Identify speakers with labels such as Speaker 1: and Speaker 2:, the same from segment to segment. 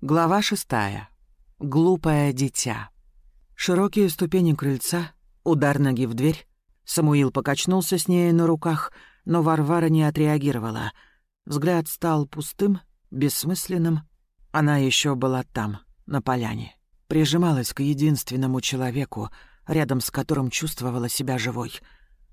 Speaker 1: Глава шестая. Глупое дитя. Широкие ступени крыльца, удар ноги в дверь. Самуил покачнулся с ней на руках, но Варвара не отреагировала. Взгляд стал пустым, бессмысленным. Она еще была там, на поляне. Прижималась к единственному человеку, рядом с которым чувствовала себя живой.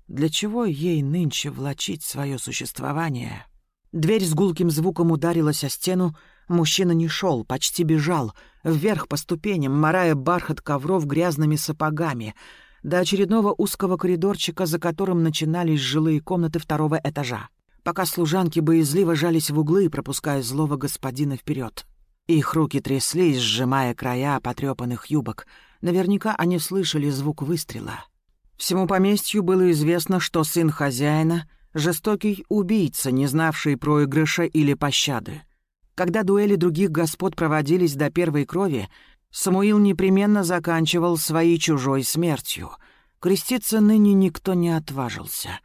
Speaker 1: Для чего ей нынче влачить свое существование? Дверь с гулким звуком ударилась о стену, Мужчина не шел, почти бежал, вверх по ступеням, морая бархат ковров грязными сапогами, до очередного узкого коридорчика, за которым начинались жилые комнаты второго этажа, пока служанки боязливо жались в углы, пропуская злого господина вперед. Их руки тряслись, сжимая края потрепанных юбок. Наверняка они слышали звук выстрела. Всему поместью было известно, что сын хозяина — жестокий убийца, не знавший проигрыша или пощады. Когда дуэли других господ проводились до первой крови, Самуил непременно заканчивал своей чужой смертью. Креститься ныне никто не отважился.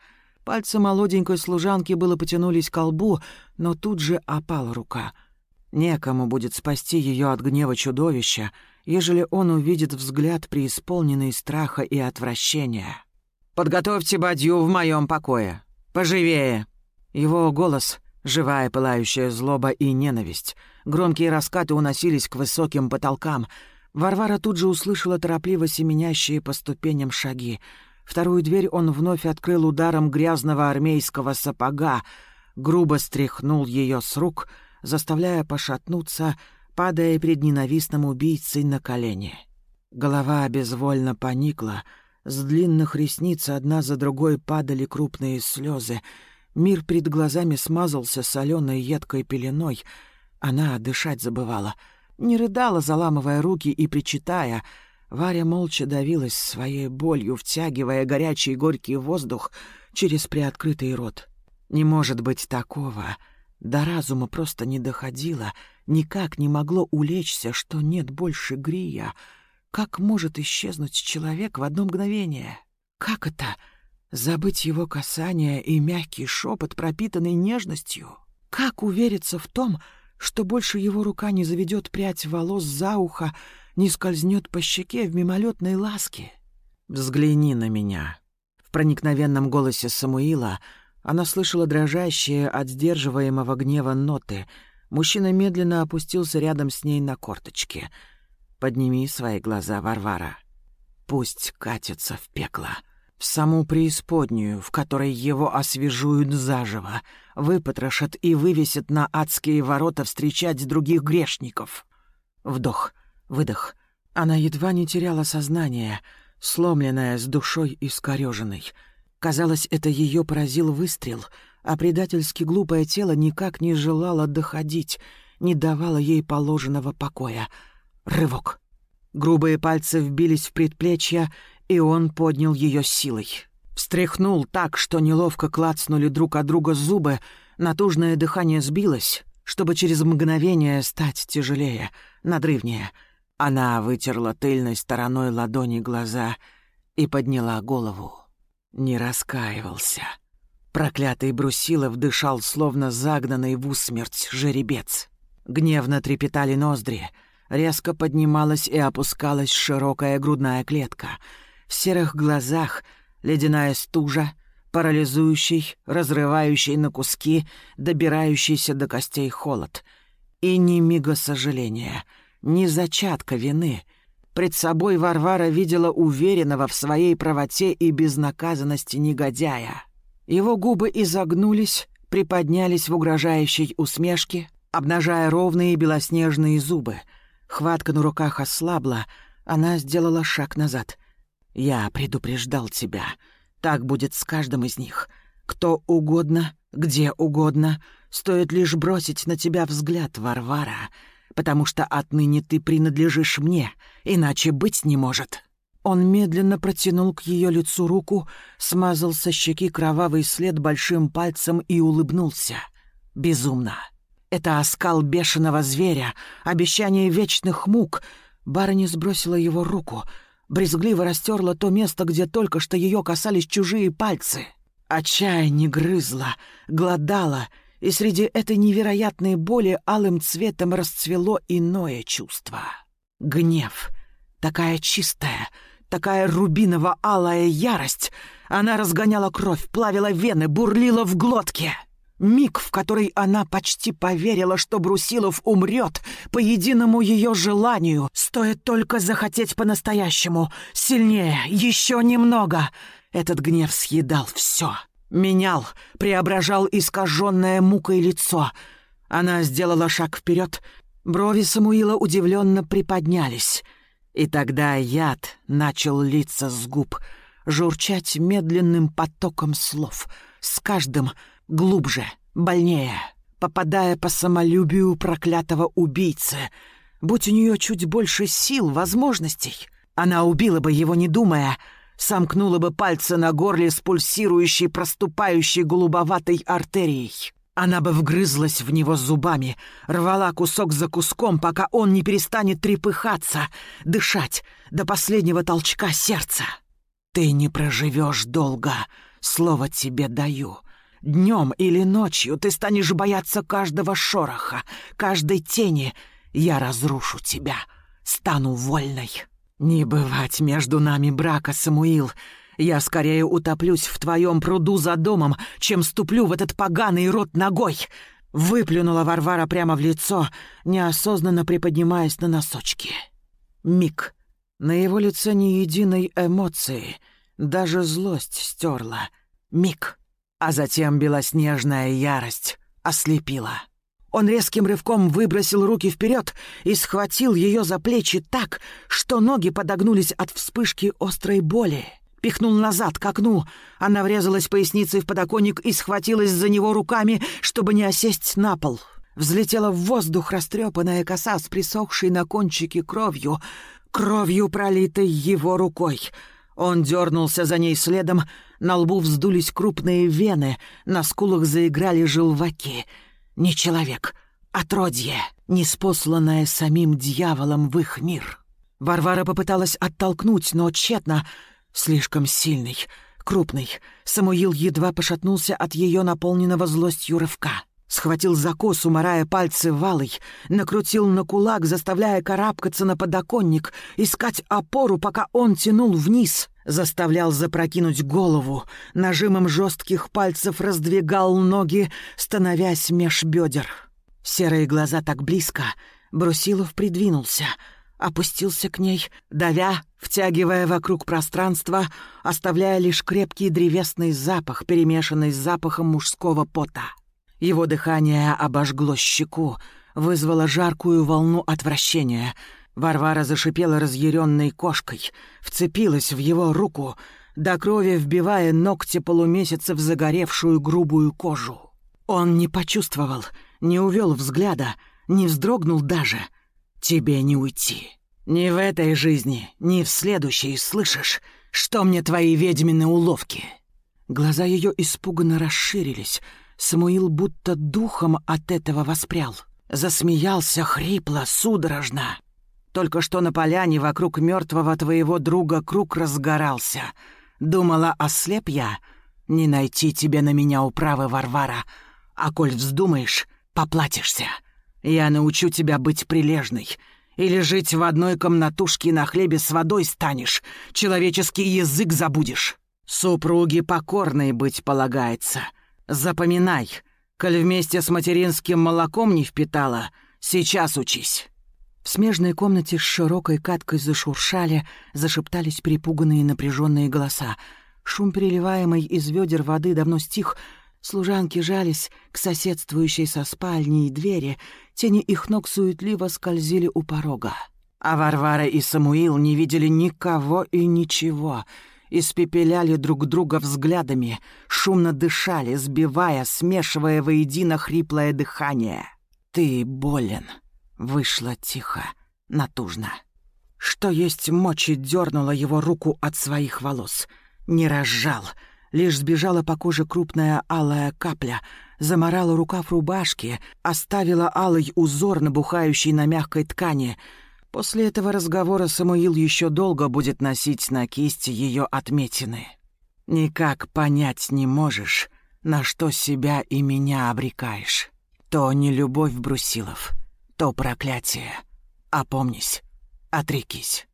Speaker 1: Пальцы молоденькой служанки было потянулись к лбу, но тут же опала рука. Некому будет спасти ее от гнева чудовища, ежели он увидит взгляд, преисполненный страха и отвращения. «Подготовьте бадью в моем покое. Поживее!» Его голос Живая пылающая злоба и ненависть. Громкие раскаты уносились к высоким потолкам. Варвара тут же услышала торопливо семенящие по ступеням шаги. Вторую дверь он вновь открыл ударом грязного армейского сапога, грубо стряхнул ее с рук, заставляя пошатнуться, падая перед ненавистным убийцей на колени. Голова безвольно поникла, с длинных ресниц одна за другой падали крупные слезы — Мир перед глазами смазался соленой едкой пеленой. Она дышать забывала. Не рыдала, заламывая руки и причитая. Варя молча давилась своей болью, втягивая горячий горький воздух через приоткрытый рот. Не может быть такого. До разума просто не доходило, никак не могло улечься, что нет больше Грия. Как может исчезнуть человек в одно мгновение? Как это? Забыть его касание и мягкий шепот, пропитанный нежностью? Как увериться в том, что больше его рука не заведет прядь волос за ухо, не скользнет по щеке в мимолетной ласке? «Взгляни на меня». В проникновенном голосе Самуила она слышала дрожащие от сдерживаемого гнева ноты. Мужчина медленно опустился рядом с ней на корточки. «Подними свои глаза, Варвара. Пусть катится в пекло» в саму преисподнюю, в которой его освежуют заживо, выпотрошат и вывесят на адские ворота встречать других грешников. Вдох, выдох. Она едва не теряла сознание, сломленная с душой искорёженной. Казалось, это ее поразил выстрел, а предательски глупое тело никак не желало доходить, не давало ей положенного покоя. Рывок. Грубые пальцы вбились в предплечья, и он поднял ее силой. Встряхнул так, что неловко клацнули друг от друга зубы, натужное дыхание сбилось, чтобы через мгновение стать тяжелее, надрывнее. Она вытерла тыльной стороной ладони глаза и подняла голову. Не раскаивался. Проклятый Брусилов дышал, словно загнанный в усмерть жеребец. Гневно трепетали ноздри, резко поднималась и опускалась широкая грудная клетка — в серых глазах ледяная стужа, парализующий, разрывающий на куски, добирающийся до костей холод. И ни мига сожаления, ни зачатка вины. Пред собой Варвара видела уверенного в своей правоте и безнаказанности негодяя. Его губы изогнулись, приподнялись в угрожающей усмешке, обнажая ровные белоснежные зубы. Хватка на руках ослабла, она сделала шаг назад. Я предупреждал тебя. Так будет с каждым из них. Кто угодно, где угодно, стоит лишь бросить на тебя взгляд, Варвара, потому что отныне ты принадлежишь мне, иначе быть не может». Он медленно протянул к ее лицу руку, смазал со щеки кровавый след большим пальцем и улыбнулся. Безумно. Это оскал бешеного зверя, обещание вечных мук. Барыня сбросила его руку — брезгливо растерла то место, где только что ее касались чужие пальцы. Отчаяние грызла, глодала, и среди этой невероятной боли алым цветом расцвело иное чувство. Гнев. Такая чистая, такая рубиново-алая ярость. Она разгоняла кровь, плавила вены, бурлила в глотке. Миг, в который она почти поверила, что Брусилов умрет по единому ее желанию. Стоит только захотеть по-настоящему. Сильнее, еще немного. Этот гнев съедал все. Менял, преображал искаженное мукой лицо. Она сделала шаг вперед. Брови Самуила удивленно приподнялись. И тогда яд начал литься с губ, журчать медленным потоком слов. С каждым глубже, больнее, попадая по самолюбию проклятого убийцы. Будь у нее чуть больше сил, возможностей, она убила бы его, не думая, сомкнула бы пальцы на горле с пульсирующей, проступающей голубоватой артерией. Она бы вгрызлась в него зубами, рвала кусок за куском, пока он не перестанет трепыхаться, дышать до последнего толчка сердца. «Ты не проживешь долго, слово тебе даю», Днем или ночью ты станешь бояться каждого шороха, каждой тени. Я разрушу тебя, стану вольной. Не бывать между нами брака, Самуил. Я скорее утоплюсь в твоем пруду за домом, чем ступлю в этот поганый рот ногой. Выплюнула Варвара прямо в лицо, неосознанно приподнимаясь на носочки. Миг. На его лице ни единой эмоции, даже злость стерла. Миг а затем белоснежная ярость ослепила. Он резким рывком выбросил руки вперед и схватил ее за плечи так, что ноги подогнулись от вспышки острой боли. Пихнул назад к окну. Она врезалась поясницей в подоконник и схватилась за него руками, чтобы не осесть на пол. Взлетела в воздух растрепанная коса с присохшей на кончике кровью, кровью, пролитой его рукой — он дернулся за ней следом, на лбу вздулись крупные вены, на скулах заиграли желваки. Не человек, отродье, неспосланное самим дьяволом в их мир. Варвара попыталась оттолкнуть, но тщетно. Слишком сильный, крупный. Самуил едва пошатнулся от ее наполненного злостью рывка. Схватил за косу, морая пальцы валой, накрутил на кулак, заставляя карабкаться на подоконник, искать опору, пока он тянул вниз, заставлял запрокинуть голову, нажимом жестких пальцев раздвигал ноги, становясь меж бедер. Серые глаза так близко, Брусилов придвинулся, опустился к ней, давя, втягивая вокруг пространства, оставляя лишь крепкий древесный запах, перемешанный с запахом мужского пота. Его дыхание обожгло щеку, вызвало жаркую волну отвращения. Варвара зашипела разъяренной кошкой, вцепилась в его руку, до крови вбивая ногти полумесяца в загоревшую грубую кожу. Он не почувствовал, не увел взгляда, не вздрогнул даже. «Тебе не уйти. Ни в этой жизни, ни в следующей, слышишь? Что мне твои ведьмины уловки?» Глаза ее испуганно расширились — Самуил будто духом от этого воспрял. Засмеялся хрипло, судорожно. Только что на поляне вокруг мертвого твоего друга круг разгорался. Думала, ослеп я? Не найти тебе на меня управы, Варвара. А коль вздумаешь, поплатишься. Я научу тебя быть прилежной. Или жить в одной комнатушке на хлебе с водой станешь, человеческий язык забудешь. Супруги покорной быть полагается — Запоминай, коль вместе с материнским молоком не впитала, сейчас учись». В смежной комнате с широкой каткой зашуршали, зашептались перепуганные напряженные голоса. Шум, переливаемый из ведер воды, давно стих. Служанки жались к соседствующей со спальней двери, тени их ног суетливо скользили у порога. А Варвара и Самуил не видели никого и ничего — испепеляли друг друга взглядами, шумно дышали, сбивая, смешивая воедино хриплое дыхание. «Ты болен», — вышло тихо, натужно. Что есть мочи, дернула его руку от своих волос. Не разжал, лишь сбежала по коже крупная алая капля, заморала рукав рубашки, оставила алый узор, набухающий на мягкой ткани — После этого разговора Самуил еще долго будет носить на кисти ее отметины. Никак понять не можешь, на что себя и меня обрекаешь. То не любовь, Брусилов, то проклятие. Опомнись, отрекись».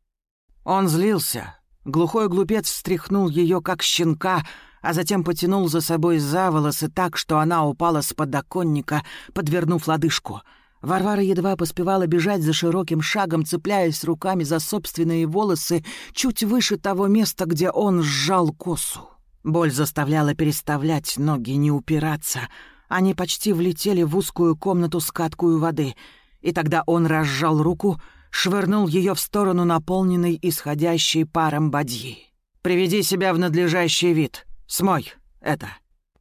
Speaker 1: Он злился. Глухой глупец встряхнул ее, как щенка, а затем потянул за собой за волосы так, что она упала с подоконника, подвернув лодыжку — Варвара едва поспевала бежать за широким шагом, цепляясь руками за собственные волосы чуть выше того места, где он сжал косу. Боль заставляла переставлять ноги, не упираться. Они почти влетели в узкую комнату с каткою воды. И тогда он разжал руку, швырнул ее в сторону наполненной исходящей паром бадьи. «Приведи себя в надлежащий вид. Смой это».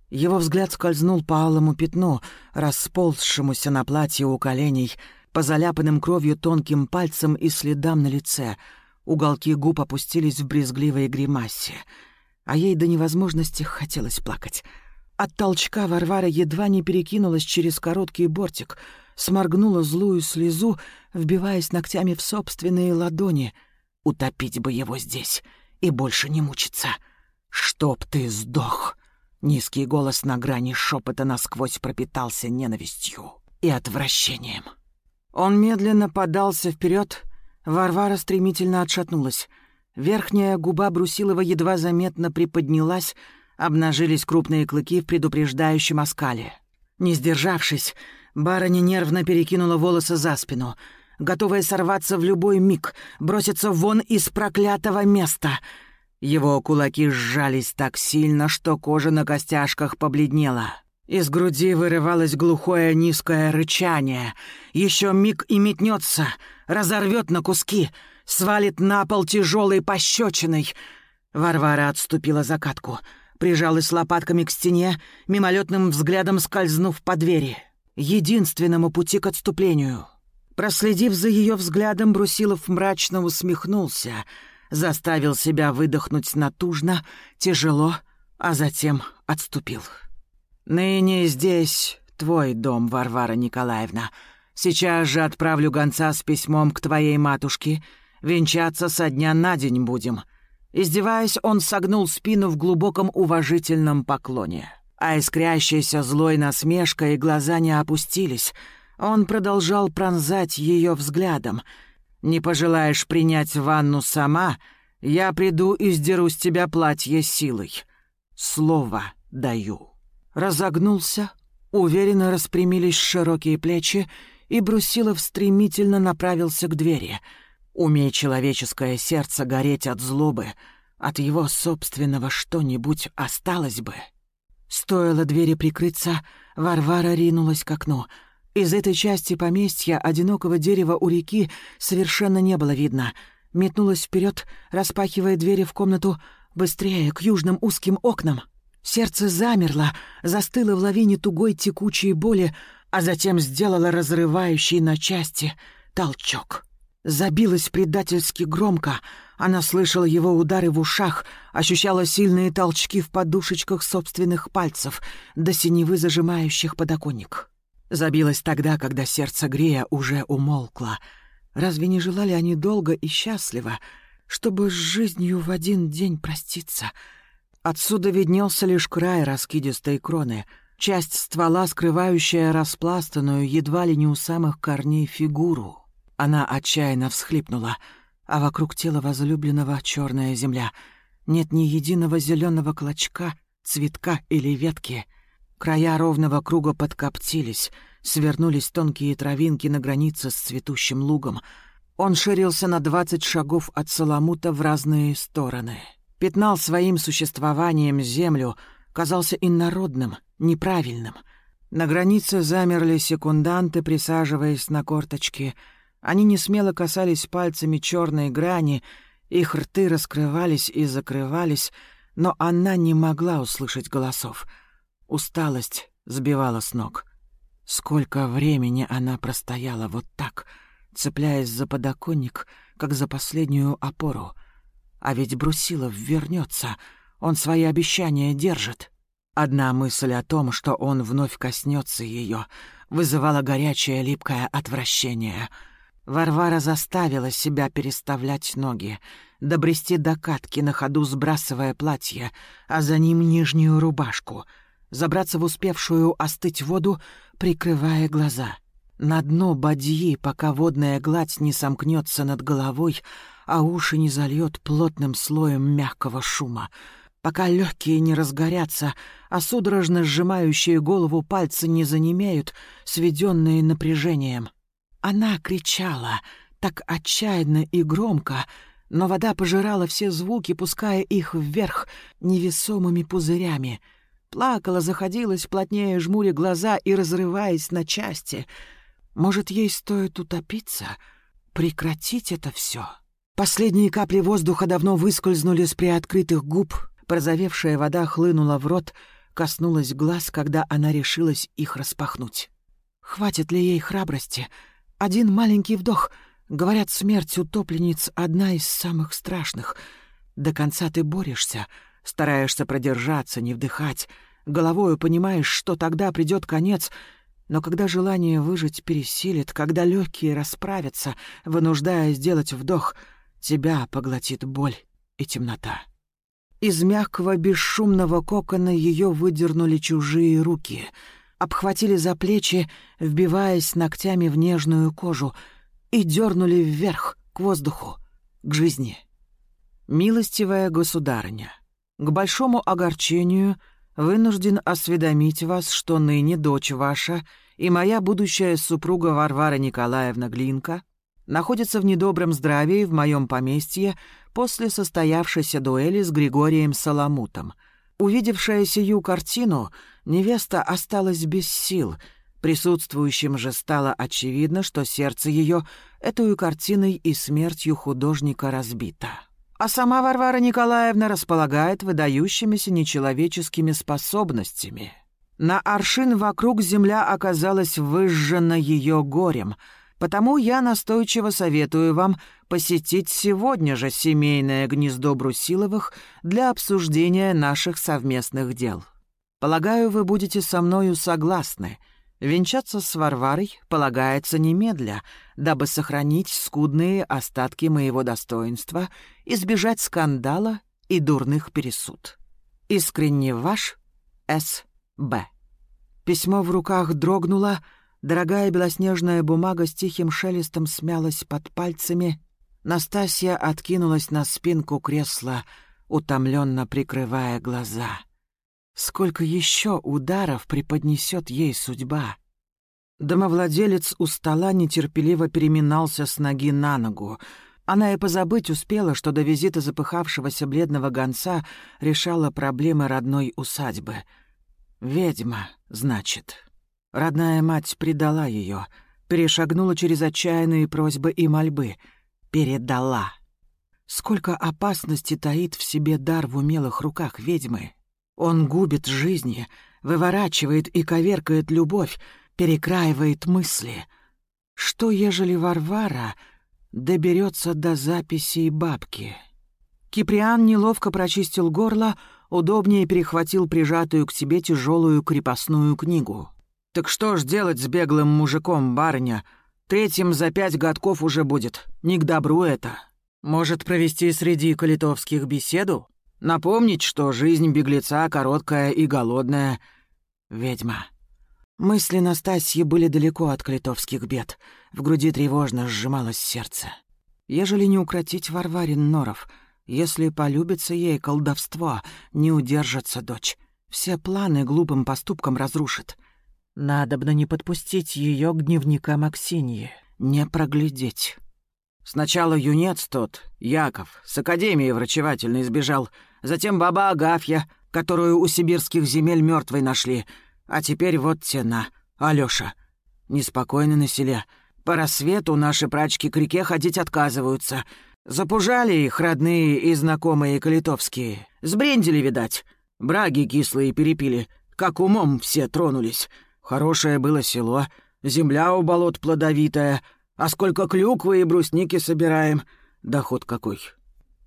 Speaker 1: Его взгляд скользнул по алому пятну, расползшемуся на платье у коленей, по заляпанным кровью тонким пальцам и следам на лице. Уголки губ опустились в брезгливой гримасе. А ей до невозможности хотелось плакать. От толчка Варвара едва не перекинулась через короткий бортик, сморгнула злую слезу, вбиваясь ногтями в собственные ладони. Утопить бы его здесь и больше не мучиться. «Чтоб ты сдох!» Низкий голос на грани шепота насквозь пропитался ненавистью и отвращением. Он медленно подался вперед, Варвара стремительно отшатнулась. Верхняя губа Брусилова едва заметно приподнялась, обнажились крупные клыки в предупреждающем оскале. Не сдержавшись, барыня нервно перекинула волосы за спину, готовая сорваться в любой миг, броситься вон из проклятого места — его кулаки сжались так сильно, что кожа на костяшках побледнела. Из груди вырывалось глухое низкое рычание. Еще миг и метнется, разорвет на куски, свалит на пол тяжелой пощечиной. Варвара отступила за катку, прижалась лопатками к стене, мимолетным взглядом скользнув по двери. Единственному пути к отступлению. Проследив за ее взглядом, Брусилов мрачно усмехнулся — заставил себя выдохнуть натужно, тяжело, а затем отступил. «Ныне здесь твой дом, Варвара Николаевна. Сейчас же отправлю гонца с письмом к твоей матушке. Венчаться со дня на день будем». Издеваясь, он согнул спину в глубоком уважительном поклоне. А искрящаяся злой насмешкой глаза не опустились. Он продолжал пронзать ее взглядом — не пожелаешь принять ванну сама, я приду и сдеру с тебя платье силой. Слово даю». Разогнулся, уверенно распрямились широкие плечи, и Брусилов стремительно направился к двери. Умей человеческое сердце гореть от злобы, от его собственного что-нибудь осталось бы. Стоило двери прикрыться, Варвара ринулась к окну — из этой части поместья одинокого дерева у реки совершенно не было видно. Метнулась вперед, распахивая двери в комнату, быстрее, к южным узким окнам. Сердце замерло, застыло в лавине тугой текучей боли, а затем сделало разрывающий на части толчок. Забилась предательски громко. Она слышала его удары в ушах, ощущала сильные толчки в подушечках собственных пальцев, до синевы зажимающих подоконник. Забилось тогда, когда сердце Грея уже умолкло. Разве не желали они долго и счастливо, чтобы с жизнью в один день проститься? Отсюда виднелся лишь край раскидистой кроны, часть ствола, скрывающая распластанную едва ли не у самых корней фигуру. Она отчаянно всхлипнула, а вокруг тела возлюбленного черная земля. Нет ни единого зеленого клочка, цветка или ветки — Края ровного круга подкоптились, свернулись тонкие травинки на границе с цветущим лугом. Он ширился на двадцать шагов от Соломута в разные стороны. Пятнал своим существованием землю, казался инородным, неправильным. На границе замерли секунданты, присаживаясь на корточки. Они не смело касались пальцами черной грани, их рты раскрывались и закрывались, но она не могла услышать голосов — Усталость сбивала с ног. Сколько времени она простояла вот так, цепляясь за подоконник, как за последнюю опору. А ведь Брусилов вернется, он свои обещания держит. Одна мысль о том, что он вновь коснется ее, вызывала горячее липкое отвращение. Варвара заставила себя переставлять ноги, добрести до катки на ходу, сбрасывая платье, а за ним нижнюю рубашку — забраться в успевшую остыть воду, прикрывая глаза. На дно бадьи, пока водная гладь не сомкнется над головой, а уши не зальет плотным слоем мягкого шума. Пока легкие не разгорятся, а судорожно сжимающие голову пальцы не занемеют, сведенные напряжением. Она кричала, так отчаянно и громко, но вода пожирала все звуки, пуская их вверх невесомыми пузырями. Плакала, заходилась, плотнее жмуря глаза и разрываясь на части. Может, ей стоит утопиться? Прекратить это все? Последние капли воздуха давно выскользнули с приоткрытых губ, прозовевшая вода хлынула в рот, коснулась глаз, когда она решилась их распахнуть. Хватит ли ей храбрости? Один маленький вдох — Говорят, смерть утопленниц — одна из самых страшных. До конца ты борешься, стараешься продержаться, не вдыхать. Головою понимаешь, что тогда придет конец, но когда желание выжить пересилит, когда легкие расправятся, вынуждая сделать вдох, тебя поглотит боль и темнота. Из мягкого бесшумного кокона ее выдернули чужие руки, обхватили за плечи, вбиваясь ногтями в нежную кожу — и дернули вверх, к воздуху, к жизни. Милостивая государыня, к большому огорчению вынужден осведомить вас, что ныне дочь ваша и моя будущая супруга Варвара Николаевна Глинка находится в недобром здравии в моем поместье после состоявшейся дуэли с Григорием Соломутом. Увидевшая сию картину, невеста осталась без сил — Присутствующим же стало очевидно, что сердце ее этой картиной и смертью художника разбито. А сама Варвара Николаевна располагает выдающимися нечеловеческими способностями. На аршин вокруг земля оказалась выжжена ее горем, потому я настойчиво советую вам посетить сегодня же семейное гнездо Брусиловых для обсуждения наших совместных дел. Полагаю, вы будете со мною согласны — Венчаться с Варварой полагается немедля, дабы сохранить скудные остатки моего достоинства, избежать скандала и дурных пересуд. Искренне ваш С.Б. Письмо в руках дрогнуло, дорогая белоснежная бумага с тихим шелестом смялась под пальцами. Настасья откинулась на спинку кресла, утомленно прикрывая глаза. Сколько еще ударов преподнесет ей судьба? Домовладелец у стола нетерпеливо переминался с ноги на ногу. Она и позабыть успела, что до визита запыхавшегося бледного гонца решала проблемы родной усадьбы. «Ведьма, значит». Родная мать предала ее, перешагнула через отчаянные просьбы и мольбы. Передала. Сколько опасности таит в себе дар в умелых руках ведьмы. Он губит жизни, выворачивает и коверкает любовь, перекраивает мысли. Что, ежели Варвара доберется до записей бабки? Киприан неловко прочистил горло, удобнее перехватил прижатую к себе тяжелую крепостную книгу. «Так что ж делать с беглым мужиком, барыня? Третьим за пять годков уже будет. Не к добру это. Может, провести среди калитовских беседу?» Напомнить, что жизнь беглеца короткая и голодная. Ведьма. Мысли Настасьи были далеко от клитовских бед. В груди тревожно сжималось сердце. Ежели не укротить Варварин Норов, если полюбится ей колдовство, не удержится дочь. Все планы глупым поступком разрушит. Надобно не подпустить ее к дневникам Аксиньи, не проглядеть. Сначала юнец тот, Яков, с академии врачевательной сбежал, затем баба Агафья, которую у сибирских земель мертвой нашли, а теперь вот тена, Алёша. Неспокойно на селе. По рассвету наши прачки к реке ходить отказываются. Запужали их родные и знакомые калитовские. Сбрендили, видать. Браги кислые перепили. Как умом все тронулись. Хорошее было село, земля у болот плодовитая — а сколько клюквы и брусники собираем. Доход какой.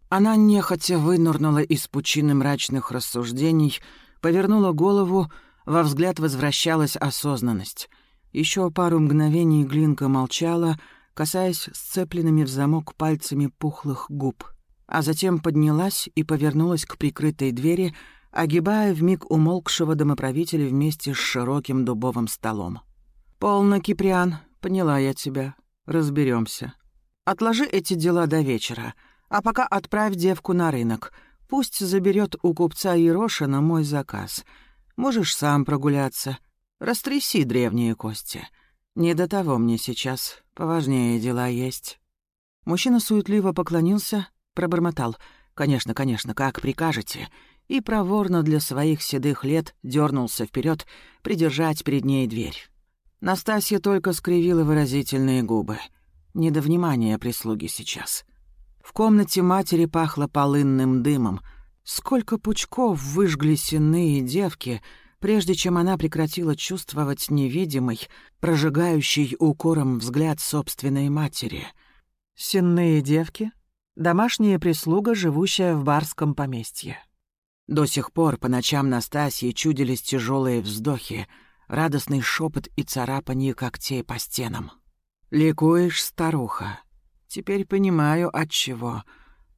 Speaker 1: Она нехотя вынырнула из пучины мрачных рассуждений, повернула голову, во взгляд возвращалась осознанность. Еще пару мгновений Глинка молчала, касаясь сцепленными в замок пальцами пухлых губ, а затем поднялась и повернулась к прикрытой двери, огибая вмиг умолкшего домоправителя вместе с широким дубовым столом. «Полно, Киприан, поняла я тебя. Разберемся. Отложи эти дела до вечера, а пока отправь девку на рынок. Пусть заберет у купца Ерошина мой заказ. Можешь сам прогуляться. Растряси древние кости. Не до того мне сейчас, поважнее дела есть». Мужчина суетливо поклонился, пробормотал. «Конечно, конечно, как прикажете», и проворно для своих седых лет дернулся вперед, придержать перед ней дверь. Настасья только скривила выразительные губы. Не до внимания прислуги сейчас. В комнате матери пахло полынным дымом. Сколько пучков выжгли сенные девки, прежде чем она прекратила чувствовать невидимый, прожигающий укором взгляд собственной матери. Сенные девки — домашняя прислуга, живущая в барском поместье. До сих пор по ночам Настасье чудились тяжелые вздохи — радостный шепот и царапанье когтей по стенам. «Ликуешь, старуха. Теперь понимаю, от чего.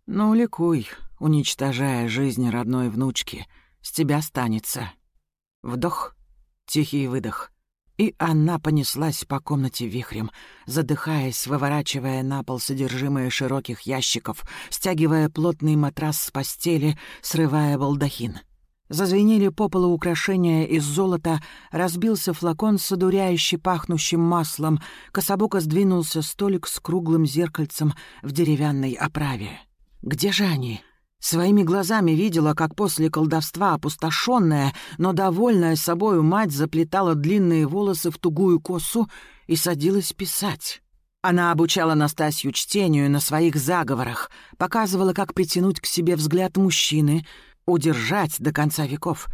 Speaker 1: Ну, ликуй, уничтожая жизнь родной внучки. С тебя станется». Вдох, тихий выдох. И она понеслась по комнате вихрем, задыхаясь, выворачивая на пол содержимое широких ящиков, стягивая плотный матрас с постели, срывая балдахин — Зазвенели по полу украшения из золота, разбился флакон с одуряюще пахнущим маслом, кособоко сдвинулся столик с круглым зеркальцем в деревянной оправе. «Где же они?» Своими глазами видела, как после колдовства опустошенная, но довольная собою мать заплетала длинные волосы в тугую косу и садилась писать. Она обучала Настасью чтению на своих заговорах, показывала, как притянуть к себе взгляд мужчины — удержать до конца веков.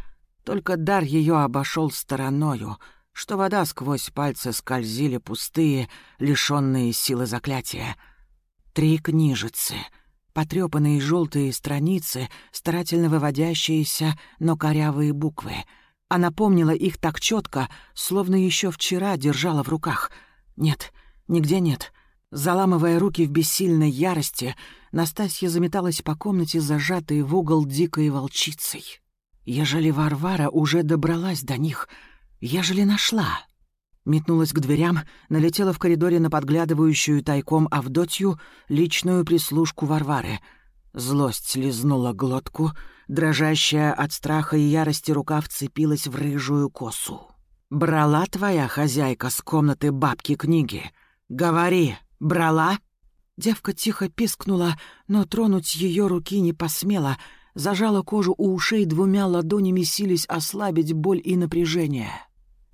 Speaker 1: Только дар ее обошел стороною, что вода сквозь пальцы скользили пустые, лишенные силы заклятия. Три книжицы, потрепанные желтые страницы, старательно выводящиеся, но корявые буквы. Она помнила их так четко, словно еще вчера держала в руках. Нет, нигде нет. Заламывая руки в бессильной ярости, Настасья заметалась по комнате, зажатой в угол дикой волчицей. Ежели Варвара уже добралась до них, ежели нашла. Метнулась к дверям, налетела в коридоре на подглядывающую тайком Авдотью, личную прислужку Варвары. Злость лизнула глотку, дрожащая от страха и ярости рука вцепилась в рыжую косу. «Брала твоя хозяйка с комнаты бабки книги? Говори!» «Брала?» Девка тихо пискнула, но тронуть ее руки не посмела. Зажала кожу у ушей двумя ладонями, сились ослабить боль и напряжение.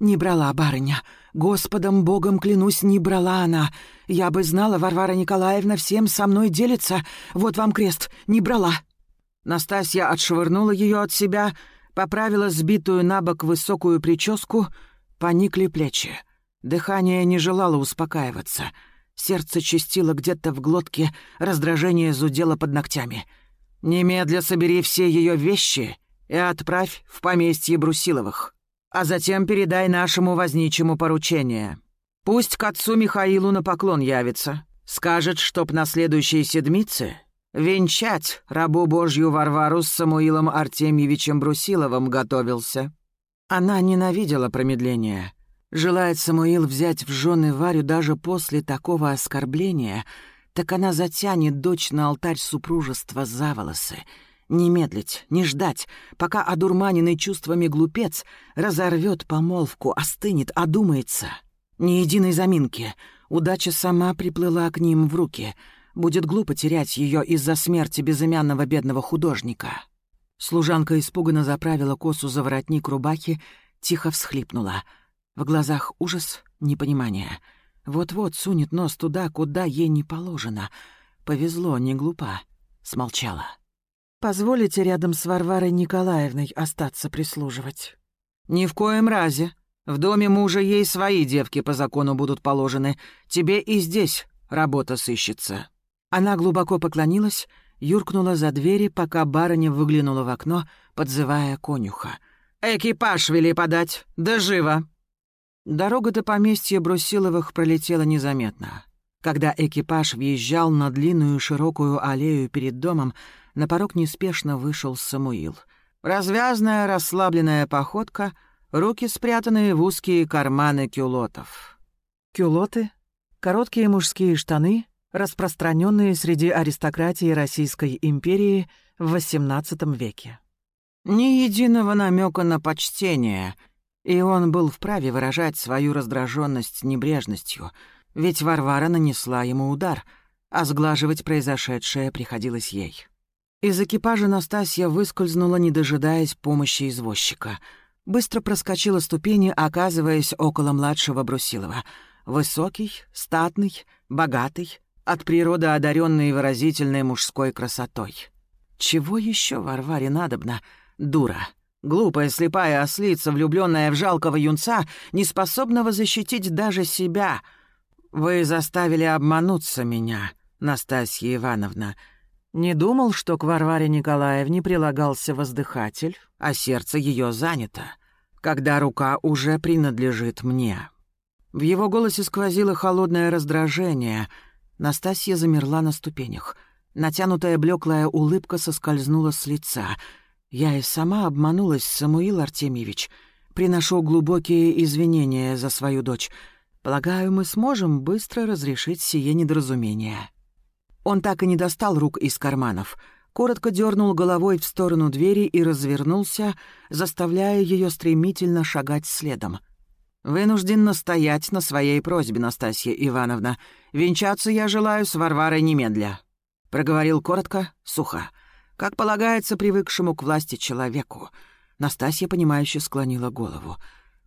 Speaker 1: «Не брала, барыня. Господом Богом клянусь, не брала она. Я бы знала, Варвара Николаевна всем со мной делится. Вот вам крест. Не брала». Настасья отшвырнула ее от себя, поправила сбитую на бок высокую прическу, поникли плечи. Дыхание не желало успокаиваться — Сердце чистило где-то в глотке, раздражение зудело под ногтями. «Немедля собери все ее вещи и отправь в поместье Брусиловых, а затем передай нашему возничему поручение. Пусть к отцу Михаилу на поклон явится, скажет, чтоб на следующей седмице венчать рабу Божью Варвару с Самуилом Артемьевичем Брусиловым готовился». Она ненавидела промедление — Желает Самуил взять в жены Варю даже после такого оскорбления, так она затянет дочь на алтарь супружества за волосы. Не медлить, не ждать, пока одурманенный чувствами глупец разорвет помолвку, остынет, одумается. Ни единой заминки. Удача сама приплыла к ним в руки. Будет глупо терять ее из-за смерти безымянного бедного художника. Служанка испуганно заправила косу за воротник рубахи, тихо всхлипнула — в глазах ужас, непонимание. Вот-вот сунет нос туда, куда ей не положено. Повезло, не глупа. Смолчала. «Позволите рядом с Варварой Николаевной остаться прислуживать?» «Ни в коем разе. В доме мужа ей свои девки по закону будут положены. Тебе и здесь работа сыщется». Она глубоко поклонилась, юркнула за двери, пока барыня выглянула в окно, подзывая конюха. «Экипаж вели подать, да живо!» Дорога до поместья Брусиловых пролетела незаметно. Когда экипаж въезжал на длинную широкую аллею перед домом, на порог неспешно вышел Самуил. Развязная, расслабленная походка, руки спрятанные в узкие карманы кюлотов. Кюлоты — короткие мужские штаны, распространенные среди аристократии Российской империи в XVIII веке. Ни единого намека на почтение, и он был вправе выражать свою раздраженность небрежностью, ведь Варвара нанесла ему удар, а сглаживать произошедшее приходилось ей. Из экипажа Настасья выскользнула, не дожидаясь помощи извозчика. Быстро проскочила ступени, оказываясь около младшего Брусилова. Высокий, статный, богатый, от природы одаренный выразительной мужской красотой. Чего еще Варваре надобно, дура? Глупая слепая ослица, влюбленная в жалкого юнца, не способного защитить даже себя. Вы заставили обмануться меня, Настасья Ивановна. Не думал, что к Варваре Николаевне прилагался воздыхатель, а сердце ее занято, когда рука уже принадлежит мне. В его голосе сквозило холодное раздражение — Настасья замерла на ступенях. Натянутая блеклая улыбка соскользнула с лица. «Я и сама обманулась, Самуил Артемьевич. Приношу глубокие извинения за свою дочь. Полагаю, мы сможем быстро разрешить сие недоразумение». Он так и не достал рук из карманов. Коротко дернул головой в сторону двери и развернулся, заставляя ее стремительно шагать следом — «Вынужден настоять на своей просьбе, Настасья Ивановна. Венчаться я желаю с Варварой немедля», — проговорил коротко, сухо, как полагается привыкшему к власти человеку. Настасья, понимающе склонила голову.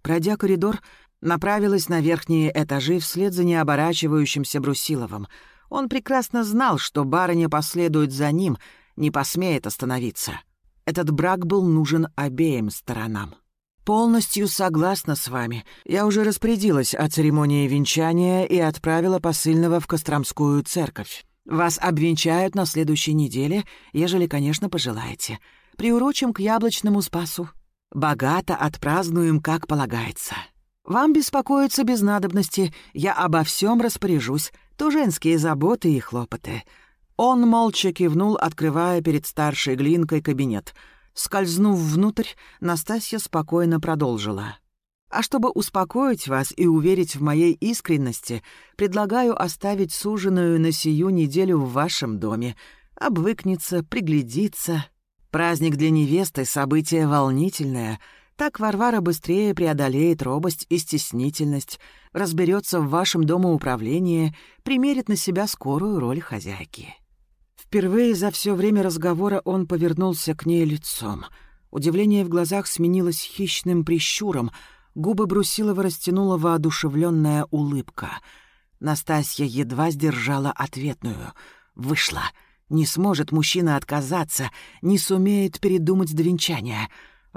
Speaker 1: Пройдя коридор, направилась на верхние этажи вслед за необорачивающимся Брусиловым. Он прекрасно знал, что барыня последует за ним, не посмеет остановиться. Этот брак был нужен обеим сторонам. «Полностью согласна с вами. Я уже распорядилась о церемонии венчания и отправила посыльного в Костромскую церковь. Вас обвенчают на следующей неделе, ежели, конечно, пожелаете. Приурочим к яблочному спасу. Богато отпразднуем, как полагается. Вам беспокоиться без надобности, я обо всем распоряжусь, то женские заботы и хлопоты». Он молча кивнул, открывая перед старшей Глинкой кабинет — Скользнув внутрь, Настасья спокойно продолжила. «А чтобы успокоить вас и уверить в моей искренности, предлагаю оставить суженую на сию неделю в вашем доме. Обвыкнется, приглядится. Праздник для невесты — событие волнительное. Так Варвара быстрее преодолеет робость и стеснительность, разберется в вашем домоуправлении, примерит на себя скорую роль хозяйки». Впервые за все время разговора он повернулся к ней лицом. Удивление в глазах сменилось хищным прищуром. Губы Брусилова растянула воодушевленная улыбка. Настасья едва сдержала ответную. «Вышла. Не сможет мужчина отказаться, не сумеет передумать до венчания.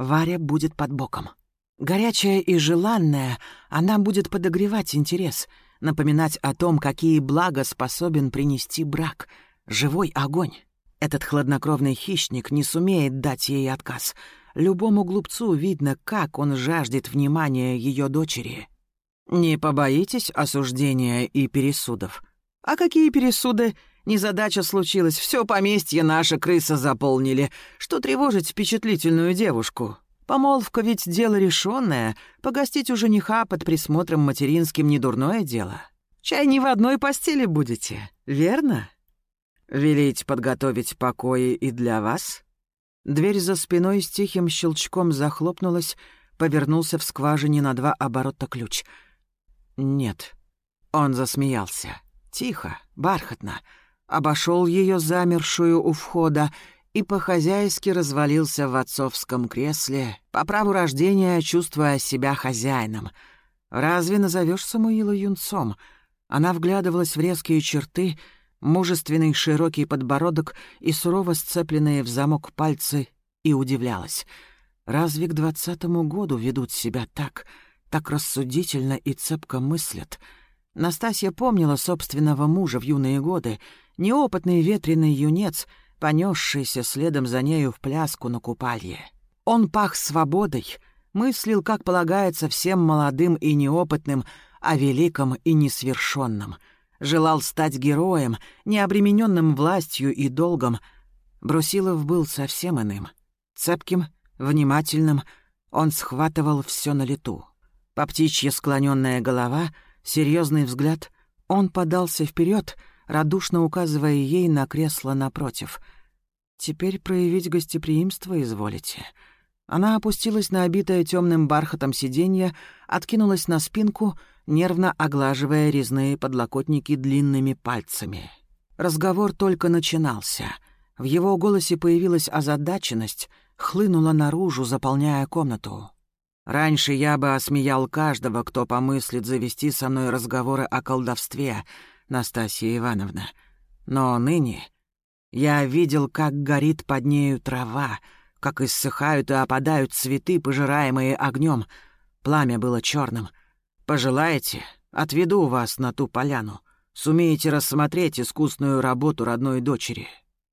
Speaker 1: Варя будет под боком. Горячая и желанная, она будет подогревать интерес, напоминать о том, какие блага способен принести брак — Живой огонь. Этот хладнокровный хищник не сумеет дать ей отказ. Любому глупцу видно, как он жаждет внимания ее дочери. Не побоитесь осуждения и пересудов. А какие пересуды? Незадача случилась, все поместье наша крыса заполнили. Что тревожить впечатлительную девушку? Помолвка ведь дело решенное. Погостить у жениха под присмотром материнским не дурное дело. Чай не в одной постели будете, верно? «Велить подготовить покои и для вас?» Дверь за спиной с тихим щелчком захлопнулась, повернулся в скважине на два оборота ключ. «Нет». Он засмеялся. Тихо, бархатно. Обошел ее замершую у входа и по-хозяйски развалился в отцовском кресле, по праву рождения чувствуя себя хозяином. «Разве назовешь Самуила юнцом?» Она вглядывалась в резкие черты — мужественный широкий подбородок и сурово сцепленные в замок пальцы, и удивлялась. Разве к двадцатому году ведут себя так, так рассудительно и цепко мыслят? Настасья помнила собственного мужа в юные годы, неопытный ветреный юнец, понесшийся следом за нею в пляску на купалье. Он пах свободой, мыслил, как полагается всем молодым и неопытным, о великом и несвершенном — желал стать героем, не обремененным властью и долгом. Брусилов был совсем иным. Цепким, внимательным, он схватывал все на лету. По птичья склоненная голова, серьезный взгляд, он подался вперед, радушно указывая ей на кресло напротив. «Теперь проявить гостеприимство изволите». Она опустилась на обитое темным бархатом сиденье, откинулась на спинку, нервно оглаживая резные подлокотники длинными пальцами. Разговор только начинался. В его голосе появилась озадаченность, хлынула наружу, заполняя комнату. Раньше я бы осмеял каждого, кто помыслит завести со мной разговоры о колдовстве, Настасья Ивановна. Но ныне я видел, как горит под нею трава, как иссыхают и опадают цветы, пожираемые огнем. Пламя было черным. Пожелаете, отведу вас на ту поляну. Сумеете рассмотреть искусную работу родной дочери».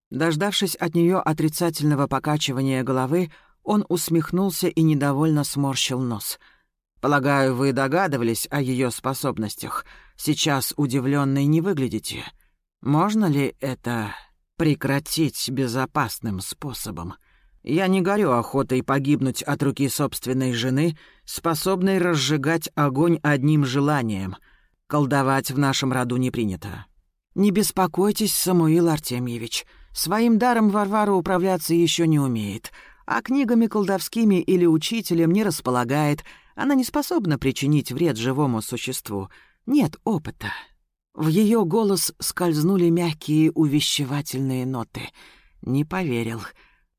Speaker 1: Дождавшись от нее отрицательного покачивания головы, он усмехнулся и недовольно сморщил нос. «Полагаю, вы догадывались о ее способностях. Сейчас удивленной не выглядите. Можно ли это прекратить безопасным способом?» Я не горю охотой погибнуть от руки собственной жены, способной разжигать огонь одним желанием. Колдовать в нашем роду не принято. Не беспокойтесь, Самуил Артемьевич. Своим даром Варвара управляться еще не умеет, а книгами колдовскими или учителем не располагает. Она не способна причинить вред живому существу. Нет опыта. В ее голос скользнули мягкие увещевательные ноты. Не поверил —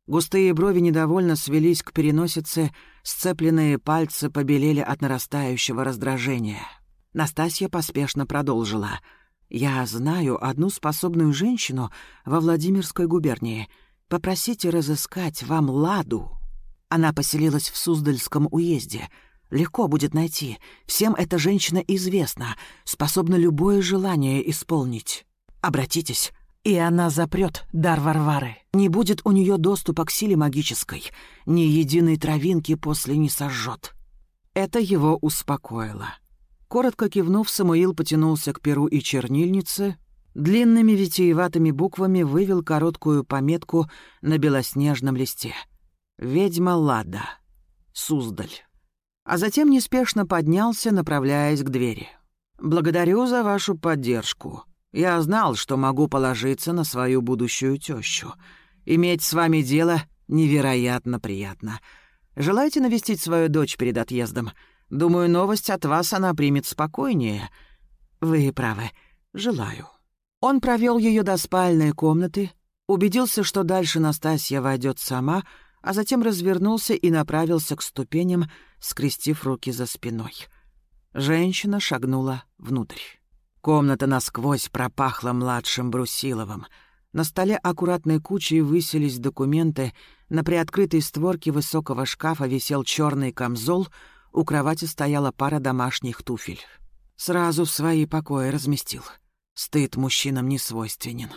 Speaker 1: Густые брови недовольно свелись к переносице, сцепленные пальцы побелели от нарастающего раздражения. Настасья поспешно продолжила. «Я знаю одну способную женщину во Владимирской губернии. Попросите разыскать вам Ладу. Она поселилась в Суздальском уезде. Легко будет найти. Всем эта женщина известна, способна любое желание исполнить. Обратитесь, и она запрет дар Варвары. Не будет у нее доступа к силе магической. Ни единой травинки после не сожжет. Это его успокоило. Коротко кивнув, Самуил потянулся к перу и чернильнице, длинными витиеватыми буквами вывел короткую пометку на белоснежном листе. «Ведьма Лада. Суздаль». А затем неспешно поднялся, направляясь к двери. «Благодарю за вашу поддержку», я знал, что могу положиться на свою будущую тещу. Иметь с вами дело невероятно приятно. Желаете навестить свою дочь перед отъездом? Думаю, новость от вас она примет спокойнее. Вы правы. Желаю. Он провел ее до спальной комнаты, убедился, что дальше Настасья войдет сама, а затем развернулся и направился к ступеням, скрестив руки за спиной. Женщина шагнула внутрь. Комната насквозь пропахла младшим Брусиловым. На столе аккуратной кучей высились документы, на приоткрытой створке высокого шкафа висел черный камзол, у кровати стояла пара домашних туфель. Сразу в свои покои разместил. Стыд мужчинам не свойственен.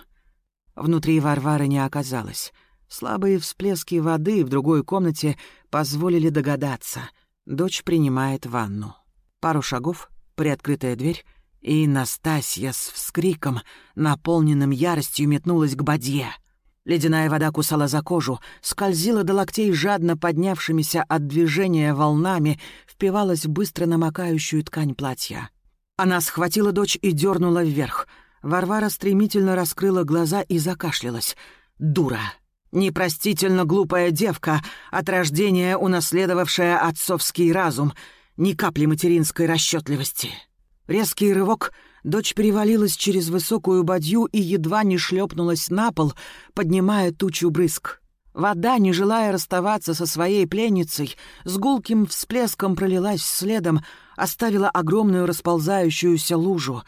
Speaker 1: Внутри Варвары не оказалось. Слабые всплески воды в другой комнате позволили догадаться. Дочь принимает ванну. Пару шагов, приоткрытая дверь — и Настасья с вскриком, наполненным яростью, метнулась к бадье. Ледяная вода кусала за кожу, скользила до локтей жадно поднявшимися от движения волнами, впивалась в быстро намокающую ткань платья. Она схватила дочь и дернула вверх. Варвара стремительно раскрыла глаза и закашлялась. «Дура!» Непростительно глупая девка, от рождения унаследовавшая отцовский разум, ни капли материнской расчетливости. Резкий рывок, дочь перевалилась через высокую бадью и едва не шлепнулась на пол, поднимая тучу брызг. Вода, не желая расставаться со своей пленницей, с гулким всплеском пролилась следом, оставила огромную расползающуюся лужу.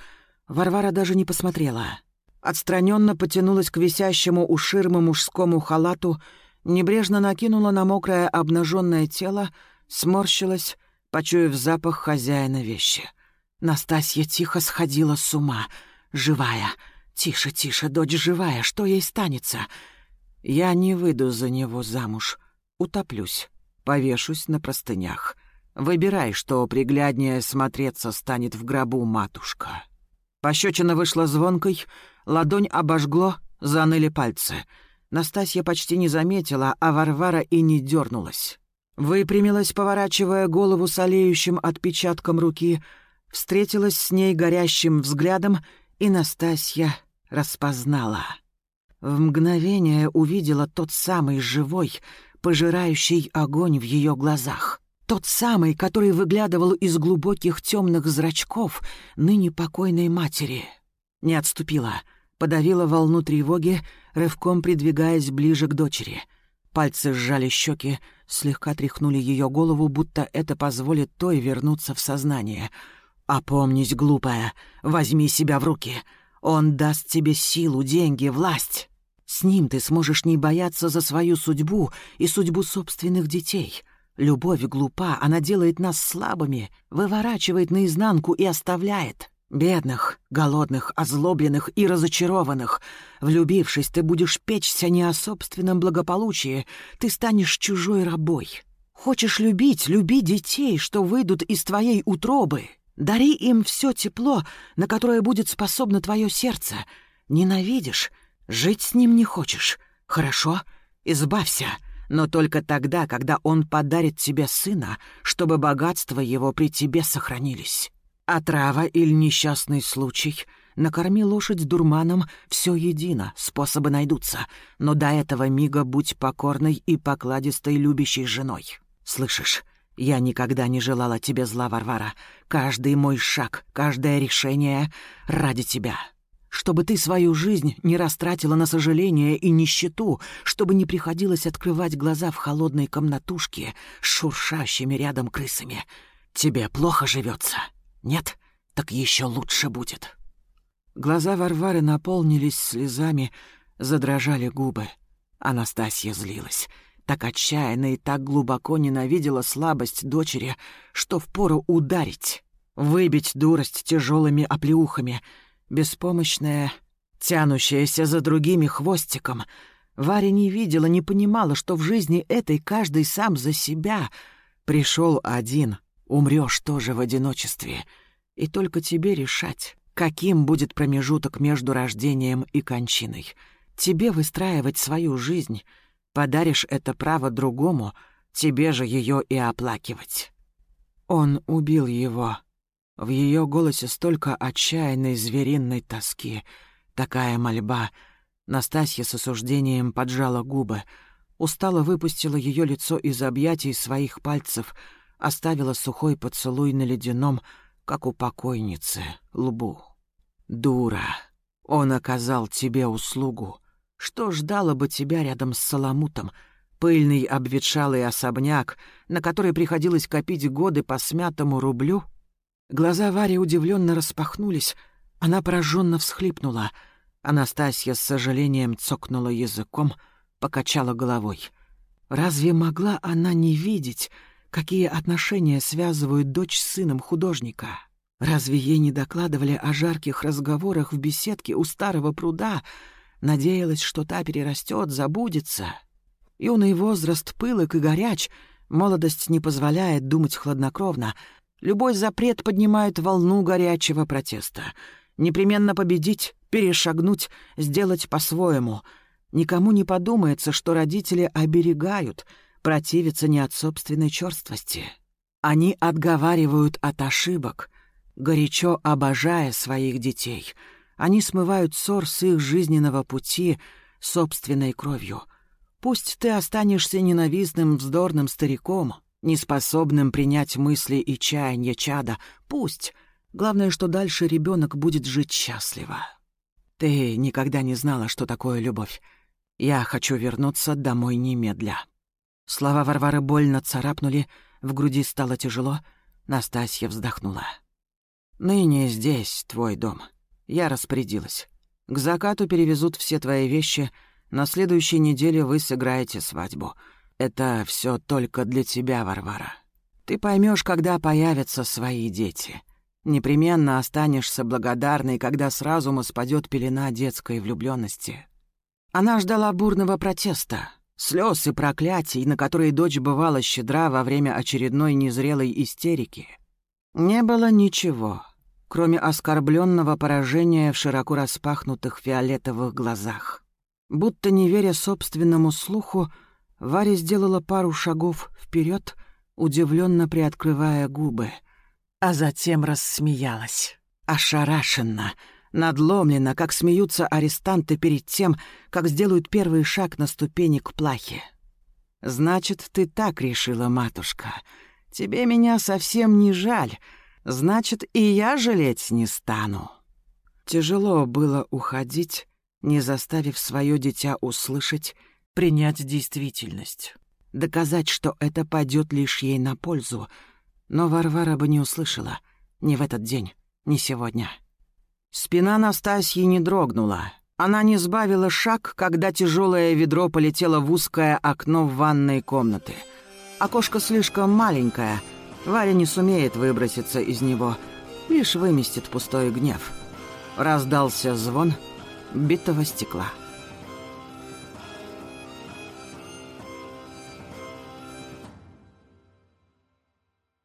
Speaker 1: Варвара даже не посмотрела. Отстраненно потянулась к висящему у ширмы мужскому халату, небрежно накинула на мокрое обнаженное тело, сморщилась, почуяв запах хозяина вещи — Настасья тихо сходила с ума. Живая. Тише, тише, дочь живая. Что ей станется? Я не выйду за него замуж. Утоплюсь. Повешусь на простынях. Выбирай, что пригляднее смотреться станет в гробу матушка. Пощечина вышла звонкой, ладонь обожгло, заныли пальцы. Настасья почти не заметила, а Варвара и не дернулась. Выпрямилась, поворачивая голову с олеющим отпечатком руки, встретилась с ней горящим взглядом, и Настасья распознала. В мгновение увидела тот самый живой, пожирающий огонь в ее глазах. Тот самый, который выглядывал из глубоких темных зрачков ныне покойной матери. Не отступила, подавила волну тревоги, рывком придвигаясь ближе к дочери. Пальцы сжали щеки, слегка тряхнули ее голову, будто это позволит той вернуться в сознание. «Опомнись, глупая, возьми себя в руки. Он даст тебе силу, деньги, власть. С ним ты сможешь не бояться за свою судьбу и судьбу собственных детей». Любовь глупа, она делает нас слабыми, выворачивает наизнанку и оставляет. Бедных, голодных, озлобленных и разочарованных. Влюбившись, ты будешь печься не о собственном благополучии, ты станешь чужой рабой. Хочешь любить, люби детей, что выйдут из твоей утробы. Дари им все тепло, на которое будет способно твое сердце. Ненавидишь, жить с ним не хочешь. Хорошо, избавься но только тогда, когда он подарит тебе сына, чтобы богатства его при тебе сохранились. Отрава или несчастный случай — накорми лошадь дурманом, все едино, способы найдутся, но до этого мига будь покорной и покладистой любящей женой. Слышишь, я никогда не желала тебе зла, Варвара. Каждый мой шаг, каждое решение ради тебя чтобы ты свою жизнь не растратила на сожаление и нищету, чтобы не приходилось открывать глаза в холодной комнатушке с шуршащими рядом крысами. Тебе плохо живется? Нет? Так еще лучше будет». Глаза Варвары наполнились слезами, задрожали губы. Анастасия злилась. Так отчаянно и так глубоко ненавидела слабость дочери, что впору ударить, выбить дурость тяжелыми оплеухами — Беспомощная, тянущаяся за другими хвостиком, Варя не видела, не понимала, что в жизни этой каждый сам за себя. Пришел один, умрешь тоже в одиночестве. И только тебе решать, каким будет промежуток между рождением и кончиной. Тебе выстраивать свою жизнь. Подаришь это право другому, тебе же ее и оплакивать. Он убил его, в ее голосе столько отчаянной звериной тоски, такая мольба. Настасья с осуждением поджала губы, устало выпустила ее лицо из объятий своих пальцев, оставила сухой поцелуй на ледяном, как у покойницы, лбу. «Дура! Он оказал тебе услугу. Что ждало бы тебя рядом с Соломутом?» Пыльный обветшалый особняк, на который приходилось копить годы по смятому рублю — Глаза Вари удивленно распахнулись. Она пораженно всхлипнула. Анастасия с сожалением цокнула языком, покачала головой. Разве могла она не видеть, какие отношения связывают дочь с сыном художника? Разве ей не докладывали о жарких разговорах в беседке у старого пруда? Надеялась, что та перерастет, забудется. Юный возраст пылок и горяч, молодость не позволяет думать хладнокровно, Любой запрет поднимает волну горячего протеста. Непременно победить, перешагнуть, сделать по-своему. Никому не подумается, что родители оберегают, противятся не от собственной черствости. Они отговаривают от ошибок, горячо обожая своих детей. Они смывают ссор с их жизненного пути собственной кровью. Пусть ты останешься ненавистным вздорным стариком, неспособным принять мысли и чаяния чада. Пусть. Главное, что дальше ребенок будет жить счастливо. Ты никогда не знала, что такое любовь. Я хочу вернуться домой немедля. Слова Варвары больно царапнули, в груди стало тяжело. Настасья вздохнула. «Ныне здесь твой дом. Я распорядилась. К закату перевезут все твои вещи. На следующей неделе вы сыграете свадьбу. Это все только для тебя, Варвара. Ты поймешь, когда появятся свои дети. Непременно останешься благодарной, когда с разума спадет пелена детской влюбленности. Она ждала бурного протеста, слез и проклятий, на которые дочь бывала щедра во время очередной незрелой истерики. Не было ничего, кроме оскорбленного поражения в широко распахнутых фиолетовых глазах. Будто не веря собственному слуху, Варя сделала пару шагов вперед, удивленно приоткрывая губы, а затем рассмеялась. Ошарашенно, надломленно, как смеются арестанты перед тем, как сделают первый шаг на ступени к плахе. «Значит, ты так решила, матушка. Тебе меня совсем не жаль. Значит, и я жалеть не стану». Тяжело было уходить, не заставив свое дитя услышать, принять действительность. Доказать, что это пойдет лишь ей на пользу. Но Варвара бы не услышала. Ни в этот день, ни сегодня. Спина Настасьи не дрогнула. Она не сбавила шаг, когда тяжелое ведро полетело в узкое окно в ванной комнаты. Окошко слишком маленькое. Варя не сумеет выброситься из него, лишь выместит пустой гнев. Раздался звон битого стекла.